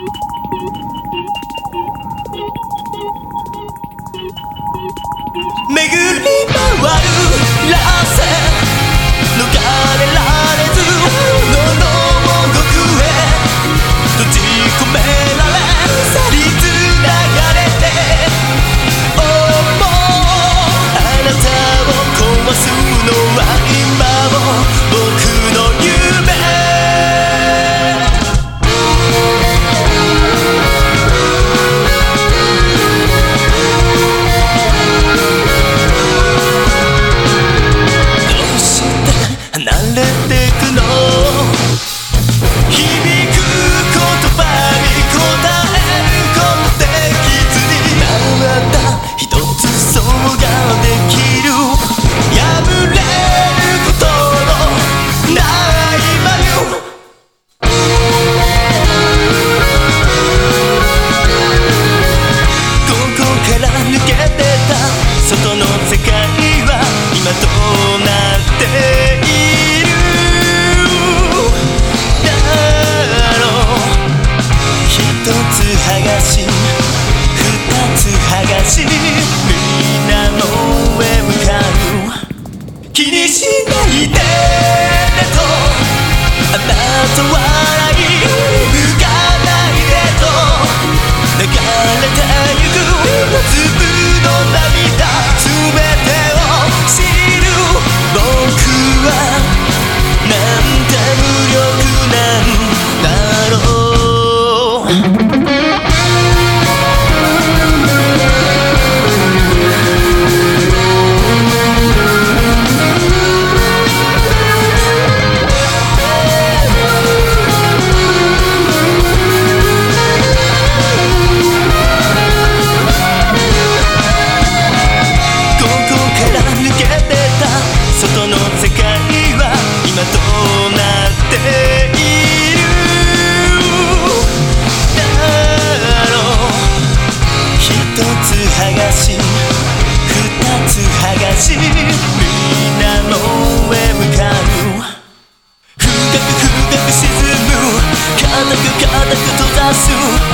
巡り回るがし二つ剥がしみんなの上向かう。深く深く沈む固く固く閉ざす